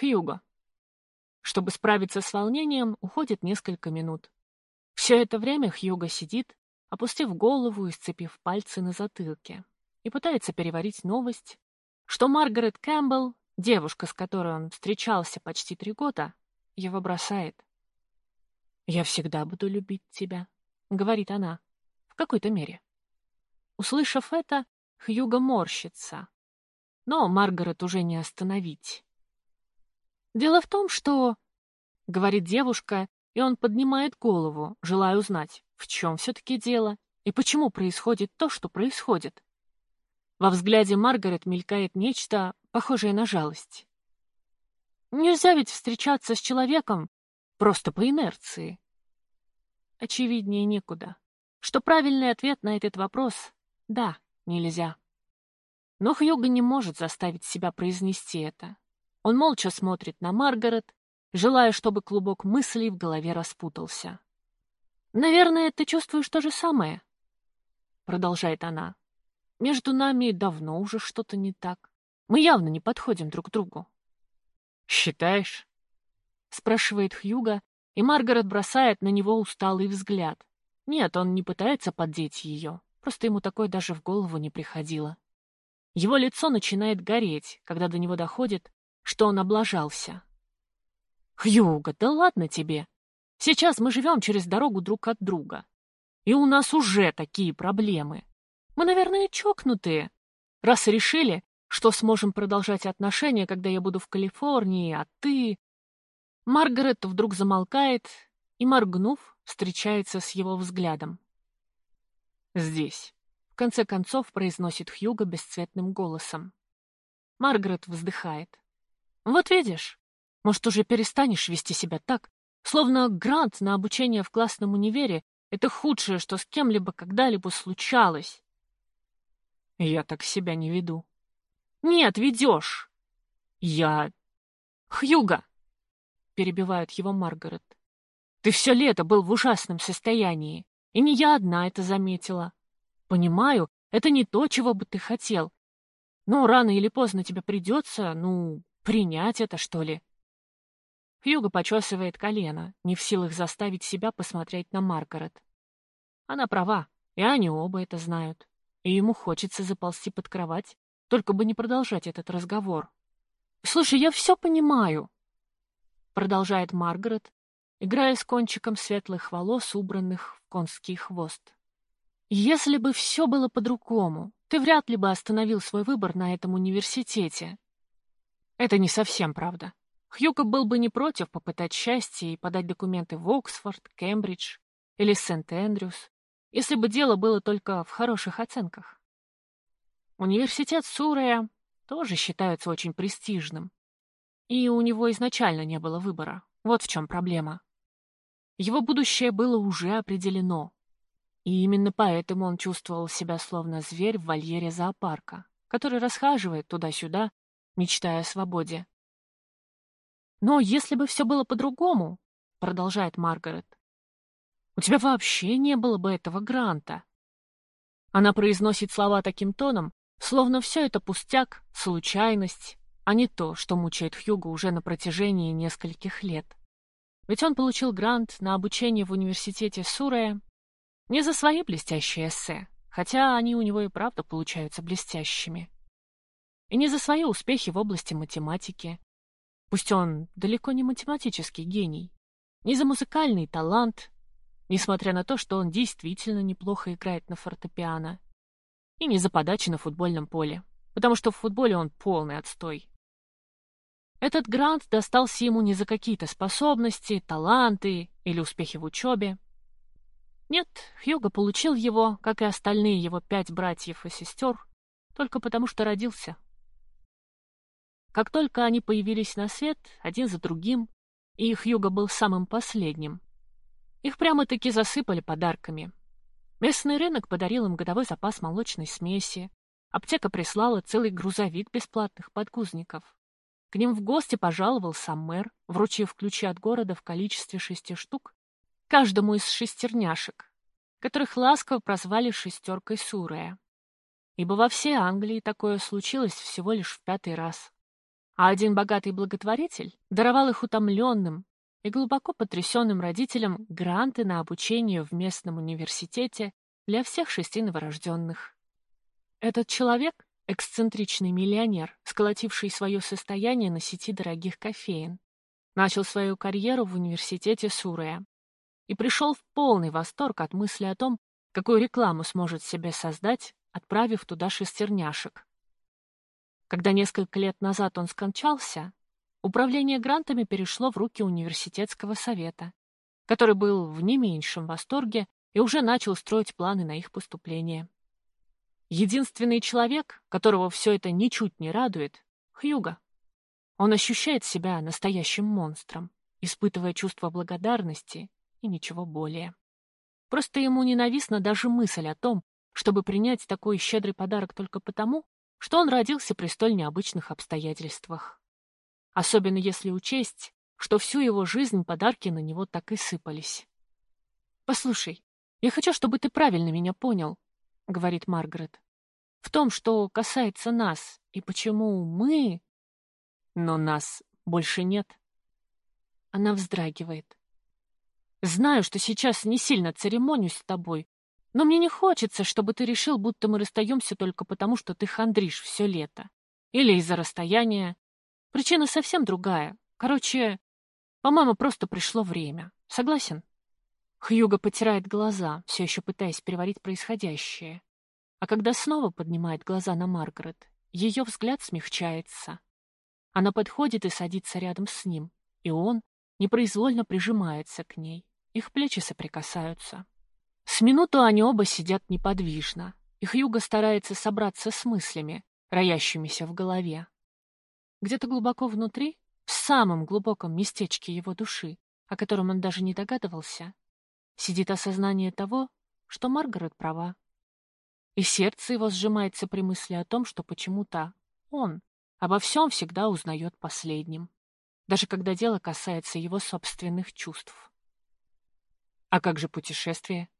Хьюго. Чтобы справиться с волнением, уходит несколько минут. Все это время Хьюго сидит, опустив голову и сцепив пальцы на затылке, и пытается переварить новость, что Маргарет Кэмпбелл, девушка, с которой он встречался почти три года, его бросает. «Я всегда буду любить тебя», — говорит она, в какой-то мере. Услышав это, Хьюго морщится. Но Маргарет уже не остановить. «Дело в том, что...» — говорит девушка, и он поднимает голову, желая узнать, в чем все-таки дело и почему происходит то, что происходит. Во взгляде Маргарет мелькает нечто, похожее на жалость. Нельзя ведь встречаться с человеком просто по инерции. Очевиднее некуда, что правильный ответ на этот вопрос — да, нельзя. Но Хьюго не может заставить себя произнести это. Он молча смотрит на Маргарет, желая, чтобы клубок мыслей в голове распутался. «Наверное, ты чувствуешь то же самое», — продолжает она. «Между нами давно уже что-то не так. Мы явно не подходим друг к другу». «Считаешь?» — спрашивает Хьюга, и Маргарет бросает на него усталый взгляд. Нет, он не пытается поддеть ее, просто ему такое даже в голову не приходило. Его лицо начинает гореть, когда до него доходит, что он облажался. «Хьюга, да ладно тебе! Сейчас мы живем через дорогу друг от друга. И у нас уже такие проблемы. Мы, наверное, чокнутые, раз решили, что сможем продолжать отношения, когда я буду в Калифорнии, а ты...» Маргарет вдруг замолкает и, моргнув, встречается с его взглядом. «Здесь», — в конце концов произносит Хьюго бесцветным голосом. Маргарет вздыхает. «Вот видишь, может, уже перестанешь вести себя так, словно грант на обучение в классном универе — это худшее, что с кем-либо когда-либо случалось». «Я так себя не веду». «Нет, ведешь». «Я...» «Хьюго!» перебивает его Маргарет. Ты все лето был в ужасном состоянии, и не я одна это заметила. Понимаю, это не то, чего бы ты хотел. Но рано или поздно тебе придется, ну, принять это, что ли. Хьюго почесывает колено, не в силах заставить себя посмотреть на Маргарет. Она права, и они оба это знают. И ему хочется заползти под кровать, только бы не продолжать этот разговор. «Слушай, я все понимаю», продолжает Маргарет, играя с кончиком светлых волос, убранных в конский хвост. Если бы все было по-другому, ты вряд ли бы остановил свой выбор на этом университете. Это не совсем правда. Хьюго был бы не против попытать счастье и подать документы в Оксфорд, Кембридж или Сент-Эндрюс, если бы дело было только в хороших оценках. Университет Сурея тоже считается очень престижным, и у него изначально не было выбора. Вот в чем проблема. Его будущее было уже определено. И именно поэтому он чувствовал себя словно зверь в вольере зоопарка, который расхаживает туда-сюда, мечтая о свободе. «Но если бы все было по-другому», — продолжает Маргарет, «у тебя вообще не было бы этого гранта». Она произносит слова таким тоном, словно все это пустяк, случайность, а не то, что мучает Хьюго уже на протяжении нескольких лет. Ведь он получил грант на обучение в университете Сурея не за свои блестящие эссе, хотя они у него и правда получаются блестящими, и не за свои успехи в области математики, пусть он далеко не математический гений, не за музыкальный талант, несмотря на то, что он действительно неплохо играет на фортепиано, и не за подачи на футбольном поле, потому что в футболе он полный отстой. Этот грант достался ему не за какие-то способности, таланты или успехи в учебе. Нет, Хьюго получил его, как и остальные его пять братьев и сестер, только потому что родился. Как только они появились на свет, один за другим, и Хьюго был самым последним, их прямо-таки засыпали подарками. Местный рынок подарил им годовой запас молочной смеси, аптека прислала целый грузовик бесплатных подгузников. К ним в гости пожаловал сам мэр, вручив ключи от города в количестве шести штук каждому из шестерняшек, которых ласково прозвали «шестеркой Сурея». Ибо во всей Англии такое случилось всего лишь в пятый раз. А один богатый благотворитель даровал их утомленным и глубоко потрясенным родителям гранты на обучение в местном университете для всех шести новорожденных. Этот человек — эксцентричный миллионер, сколотивший свое состояние на сети дорогих кофеин, начал свою карьеру в университете Сурея и пришел в полный восторг от мысли о том, какую рекламу сможет себе создать, отправив туда шестерняшек. Когда несколько лет назад он скончался, управление грантами перешло в руки университетского совета, который был в не меньшем восторге и уже начал строить планы на их поступление. Единственный человек, которого все это ничуть не радует — Хьюга. Он ощущает себя настоящим монстром, испытывая чувство благодарности и ничего более. Просто ему ненавистна даже мысль о том, чтобы принять такой щедрый подарок только потому, что он родился при столь необычных обстоятельствах. Особенно если учесть, что всю его жизнь подарки на него так и сыпались. «Послушай, я хочу, чтобы ты правильно меня понял», — говорит Маргарет. «В том, что касается нас, и почему мы...» «Но нас больше нет». Она вздрагивает. Знаю, что сейчас не сильно церемонюсь с тобой, но мне не хочется, чтобы ты решил, будто мы расстаемся только потому, что ты хандришь все лето. Или из-за расстояния. Причина совсем другая. Короче, по-моему, просто пришло время. Согласен? Хьюго потирает глаза, все еще пытаясь переварить происходящее. А когда снова поднимает глаза на Маргарет, ее взгляд смягчается. Она подходит и садится рядом с ним, и он непроизвольно прижимается к ней. Их плечи соприкасаются. С минуту они оба сидят неподвижно. Их Юга старается собраться с мыслями, роящимися в голове. Где-то глубоко внутри, в самом глубоком местечке его души, о котором он даже не догадывался, сидит осознание того, что Маргарет права. И сердце его сжимается при мысли о том, что почему-то он обо всем всегда узнает последним, даже когда дело касается его собственных чувств. «А как же путешествие?»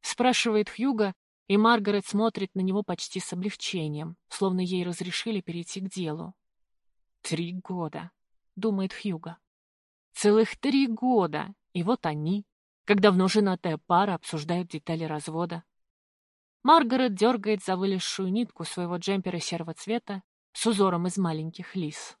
Спрашивает Хьюга, и Маргарет смотрит на него почти с облегчением, словно ей разрешили перейти к делу. «Три года», — думает Хьюга. «Целых три года, и вот они, как давно женатая пара, обсуждают детали развода». Маргарет дергает за вылезшую нитку своего джемпера серого цвета с узором из маленьких лис.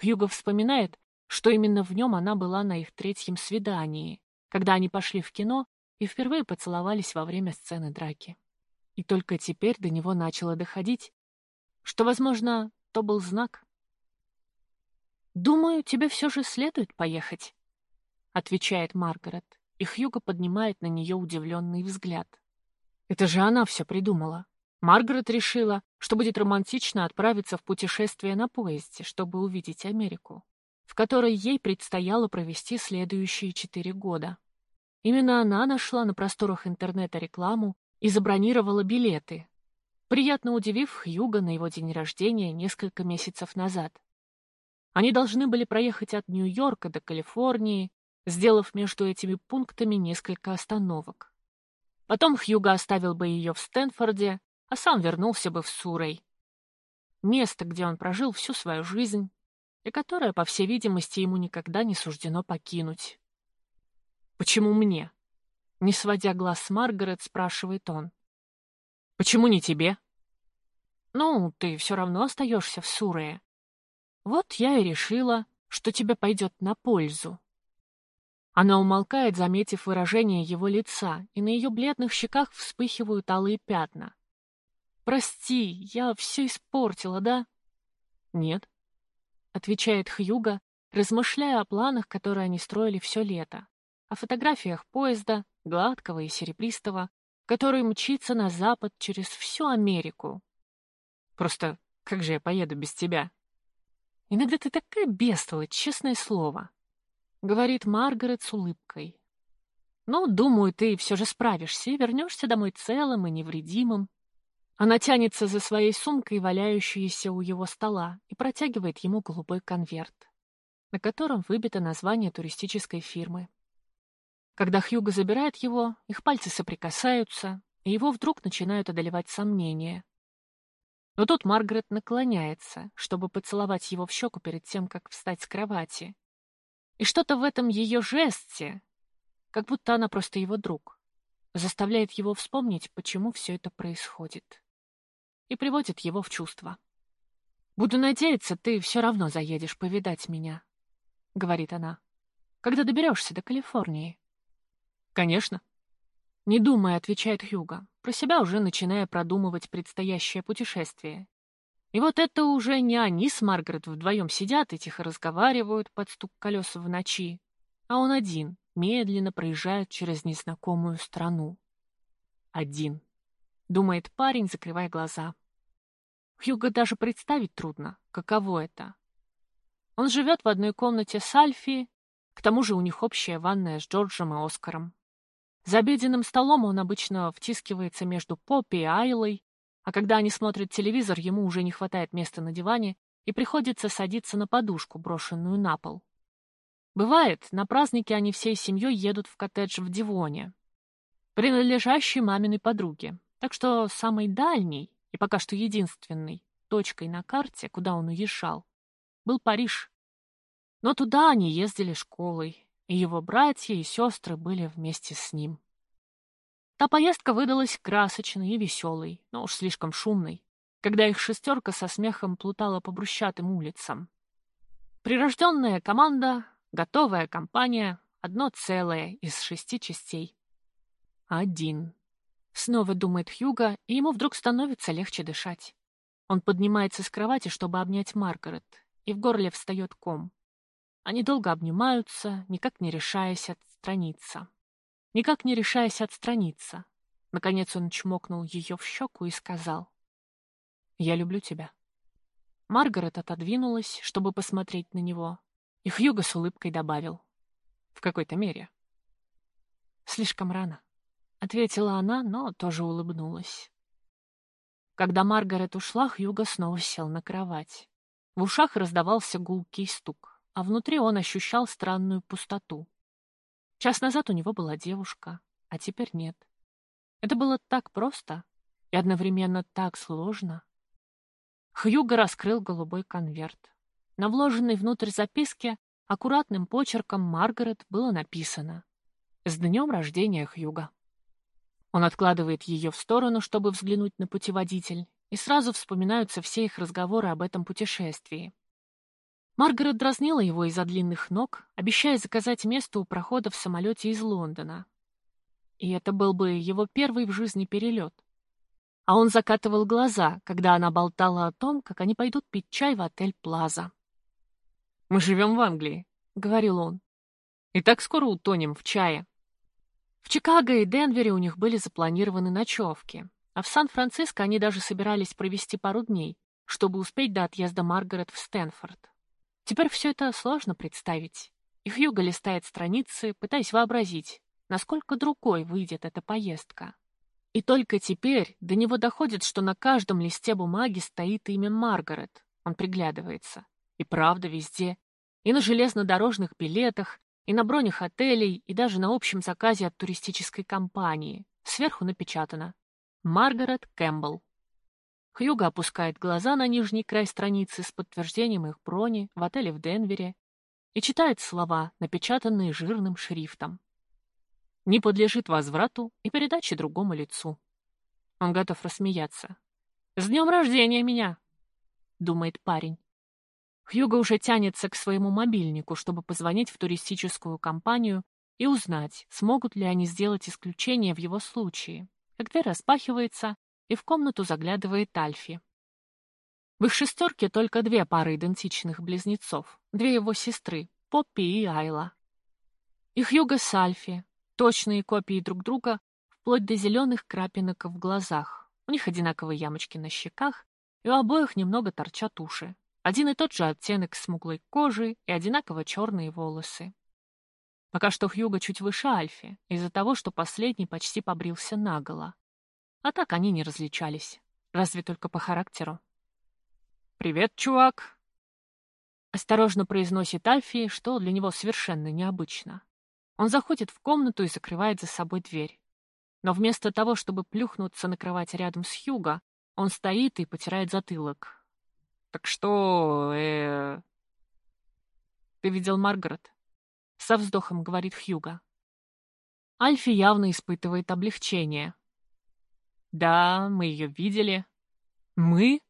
Хьюго вспоминает, что именно в нем она была на их третьем свидании, когда они пошли в кино и впервые поцеловались во время сцены драки. И только теперь до него начало доходить, что, возможно, то был знак. «Думаю, тебе все же следует поехать», — отвечает Маргарет, и Хьюго поднимает на нее удивленный взгляд. Это же она все придумала. Маргарет решила, что будет романтично отправиться в путешествие на поезде, чтобы увидеть Америку в которой ей предстояло провести следующие четыре года. Именно она нашла на просторах интернета рекламу и забронировала билеты, приятно удивив Хьюга на его день рождения несколько месяцев назад. Они должны были проехать от Нью-Йорка до Калифорнии, сделав между этими пунктами несколько остановок. Потом Хьюга оставил бы ее в Стэнфорде, а сам вернулся бы в Сурей. Место, где он прожил всю свою жизнь, и которое, по всей видимости, ему никогда не суждено покинуть. «Почему мне?» Не сводя глаз с Маргарет, спрашивает он. «Почему не тебе?» «Ну, ты все равно остаешься в Сурее. Вот я и решила, что тебе пойдет на пользу». Она умолкает, заметив выражение его лица, и на ее бледных щеках вспыхивают алые пятна. «Прости, я все испортила, да?» «Нет», — отвечает Хьюга, размышляя о планах, которые они строили все лето, о фотографиях поезда, гладкого и серебристого, который мчится на запад через всю Америку. Просто как же я поеду без тебя? Иногда ты такая бестолочь, честное слово, — говорит Маргарет с улыбкой. Ну, думаю, ты все же справишься и вернешься домой целым и невредимым. Она тянется за своей сумкой, валяющейся у его стола, и протягивает ему голубой конверт, на котором выбито название туристической фирмы. Когда Хьюго забирает его, их пальцы соприкасаются, и его вдруг начинают одолевать сомнения. Но тут Маргарет наклоняется, чтобы поцеловать его в щеку перед тем, как встать с кровати. И что-то в этом ее жесте, как будто она просто его друг, заставляет его вспомнить, почему все это происходит. И приводит его в чувство. «Буду надеяться, ты все равно заедешь повидать меня», — говорит она, — «когда доберешься до Калифорнии». «Конечно». Не думая, отвечает Хьюго, про себя уже начиная продумывать предстоящее путешествие. И вот это уже не они с Маргарет вдвоем сидят и тихо разговаривают под стук колес в ночи, а он один, медленно проезжает через незнакомую страну. Один. Думает парень, закрывая глаза. Хьюго даже представить трудно, каково это. Он живет в одной комнате с Альфи, к тому же у них общая ванная с Джорджем и Оскаром. За обеденным столом он обычно втискивается между Поппи и Айлой, а когда они смотрят телевизор, ему уже не хватает места на диване и приходится садиться на подушку, брошенную на пол. Бывает, на праздники они всей семьей едут в коттедж в Дивоне, принадлежащий маминой подруге, так что самый дальний и пока что единственной точкой на карте, куда он уезжал, был Париж. Но туда они ездили школой, и его братья и сестры были вместе с ним. Та поездка выдалась красочной и веселой, но уж слишком шумной, когда их шестерка со смехом плутала по брусчатым улицам. Прирожденная команда, готовая компания, одно целое из шести частей. Один. Снова думает Хьюга, и ему вдруг становится легче дышать. Он поднимается с кровати, чтобы обнять Маргарет, и в горле встает ком. Они долго обнимаются, никак не решаясь отстраниться. Никак не решаясь отстраниться. Наконец он чмокнул ее в щеку и сказал. «Я люблю тебя». Маргарет отодвинулась, чтобы посмотреть на него, и Хьюго с улыбкой добавил. «В какой-то мере». «Слишком рано», — ответила она, но тоже улыбнулась. Когда Маргарет ушла, Хьюго снова сел на кровать. В ушах раздавался гулкий стук а внутри он ощущал странную пустоту. Час назад у него была девушка, а теперь нет. Это было так просто и одновременно так сложно. Хьюго раскрыл голубой конверт. На вложенной внутрь записке аккуратным почерком Маргарет было написано «С днем рождения, Хьюга». Он откладывает ее в сторону, чтобы взглянуть на путеводитель, и сразу вспоминаются все их разговоры об этом путешествии. Маргарет дразнила его из-за длинных ног, обещая заказать место у прохода в самолете из Лондона. И это был бы его первый в жизни перелет. А он закатывал глаза, когда она болтала о том, как они пойдут пить чай в отель «Плаза». «Мы живем в Англии», — говорил он. «И так скоро утонем в чае». В Чикаго и Денвере у них были запланированы ночевки, а в Сан-Франциско они даже собирались провести пару дней, чтобы успеть до отъезда Маргарет в Стэнфорд. Теперь все это сложно представить. И Хьюго листает страницы, пытаясь вообразить, насколько другой выйдет эта поездка. И только теперь до него доходит, что на каждом листе бумаги стоит имя Маргарет. Он приглядывается. И правда везде. И на железнодорожных билетах, и на бронях отелей, и даже на общем заказе от туристической компании. Сверху напечатано «Маргарет Кэмпбелл». Хьюго опускает глаза на нижний край страницы с подтверждением их брони в отеле в Денвере и читает слова, напечатанные жирным шрифтом. Не подлежит возврату и передаче другому лицу. Он готов рассмеяться. «С днем рождения меня!» — думает парень. Хьюго уже тянется к своему мобильнику, чтобы позвонить в туристическую компанию и узнать, смогут ли они сделать исключение в его случае. Как дверь распахивается, и в комнату заглядывает Альфи. В их шестерке только две пары идентичных близнецов, две его сестры, Поппи и Айла. Их Юга с Альфи, точные копии друг друга, вплоть до зеленых крапинок в глазах. У них одинаковые ямочки на щеках, и у обоих немного торчат уши. Один и тот же оттенок смуглой кожи и одинаково черные волосы. Пока что Хьюго чуть выше Альфи, из-за того, что последний почти побрился наголо. А так они не различались. Разве только по характеру. «Привет, чувак!» Осторожно произносит Альфи, что для него совершенно необычно. Он заходит в комнату и закрывает за собой дверь. Но вместо того, чтобы плюхнуться на кровать рядом с Хьюго, Он стоит и потирает затылок. «Так что... э...» «Ты видел Маргарет?» Со вздохом говорит Хьюга. Альфи явно испытывает облегчение. «Да, мы ее видели». «Мы?»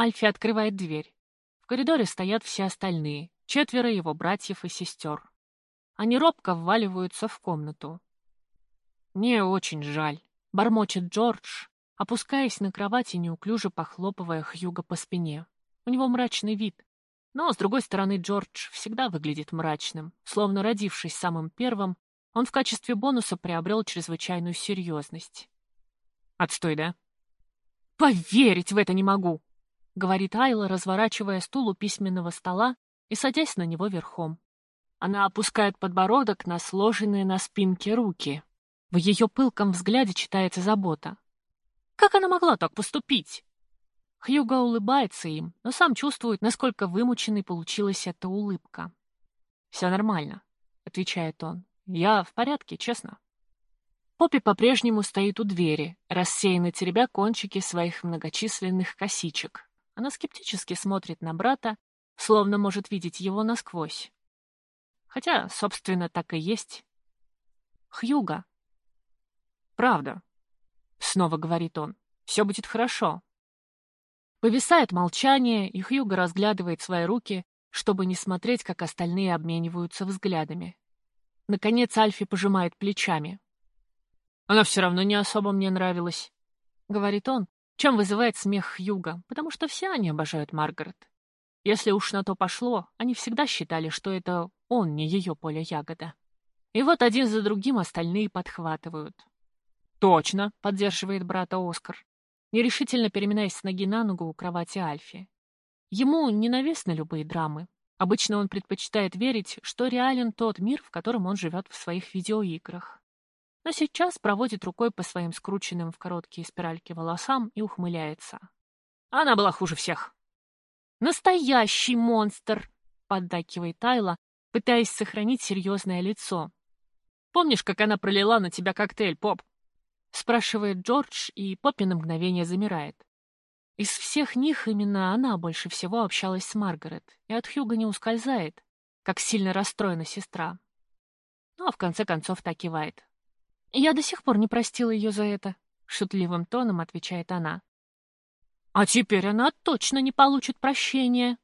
Альфи открывает дверь. В коридоре стоят все остальные, четверо его братьев и сестер. Они робко вваливаются в комнату. «Мне очень жаль», — бормочет Джордж, опускаясь на кровать и неуклюже похлопывая Хьюга по спине. У него мрачный вид. Но, с другой стороны, Джордж всегда выглядит мрачным, словно родившись самым первым, он в качестве бонуса приобрел чрезвычайную серьезность. «Отстой, да?» «Поверить в это не могу!» — говорит Айла, разворачивая стул у письменного стола и садясь на него верхом. Она опускает подбородок на сложенные на спинке руки. В ее пылком взгляде читается забота. Как она могла так поступить? Хьюго улыбается им, но сам чувствует, насколько вымученной получилась эта улыбка. «Все нормально», — отвечает он. «Я в порядке, честно». Поппи по-прежнему стоит у двери, рассеянно теребя кончики своих многочисленных косичек. Она скептически смотрит на брата, словно может видеть его насквозь. Хотя, собственно, так и есть. Хьюга. Правда. Снова говорит он. Все будет хорошо. Повисает молчание, и Хьюга разглядывает свои руки, чтобы не смотреть, как остальные обмениваются взглядами. Наконец Альфи пожимает плечами. «Она все равно не особо мне нравилась», — говорит он, чем вызывает смех Хьюга, потому что все они обожают Маргарет. Если уж на то пошло, они всегда считали, что это он не ее поле ягода. И вот один за другим остальные подхватывают. «Точно», — поддерживает брата Оскар, нерешительно переминаясь с ноги на ногу у кровати Альфи. Ему ненавистны любые драмы. Обычно он предпочитает верить, что реален тот мир, в котором он живет в своих видеоиграх. Но сейчас проводит рукой по своим скрученным в короткие спиральки волосам и ухмыляется. Она была хуже всех. «Настоящий монстр!» — поддакивает Тайла, пытаясь сохранить серьезное лицо. «Помнишь, как она пролила на тебя коктейль, Поп?» — спрашивает Джордж, и Поппи на мгновение замирает. Из всех них именно она больше всего общалась с Маргарет, и от Хьюга не ускользает, как сильно расстроена сестра. Ну, а в конце концов так кивает. «Я до сих пор не простила ее за это», — шутливым тоном отвечает она. «А теперь она точно не получит прощения»,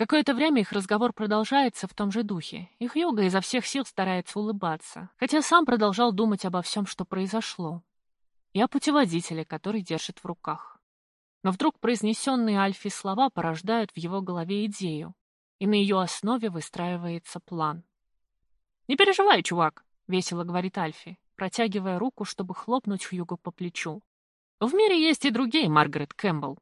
Какое-то время их разговор продолжается в том же духе. Их йога изо всех сил старается улыбаться, хотя сам продолжал думать обо всем, что произошло. И о который держит в руках. Но вдруг произнесенные Альфи слова порождают в его голове идею, и на ее основе выстраивается план. «Не переживай, чувак», — весело говорит Альфи, протягивая руку, чтобы хлопнуть Хьюго по плечу. «В мире есть и другие Маргарет Кэмпбелл.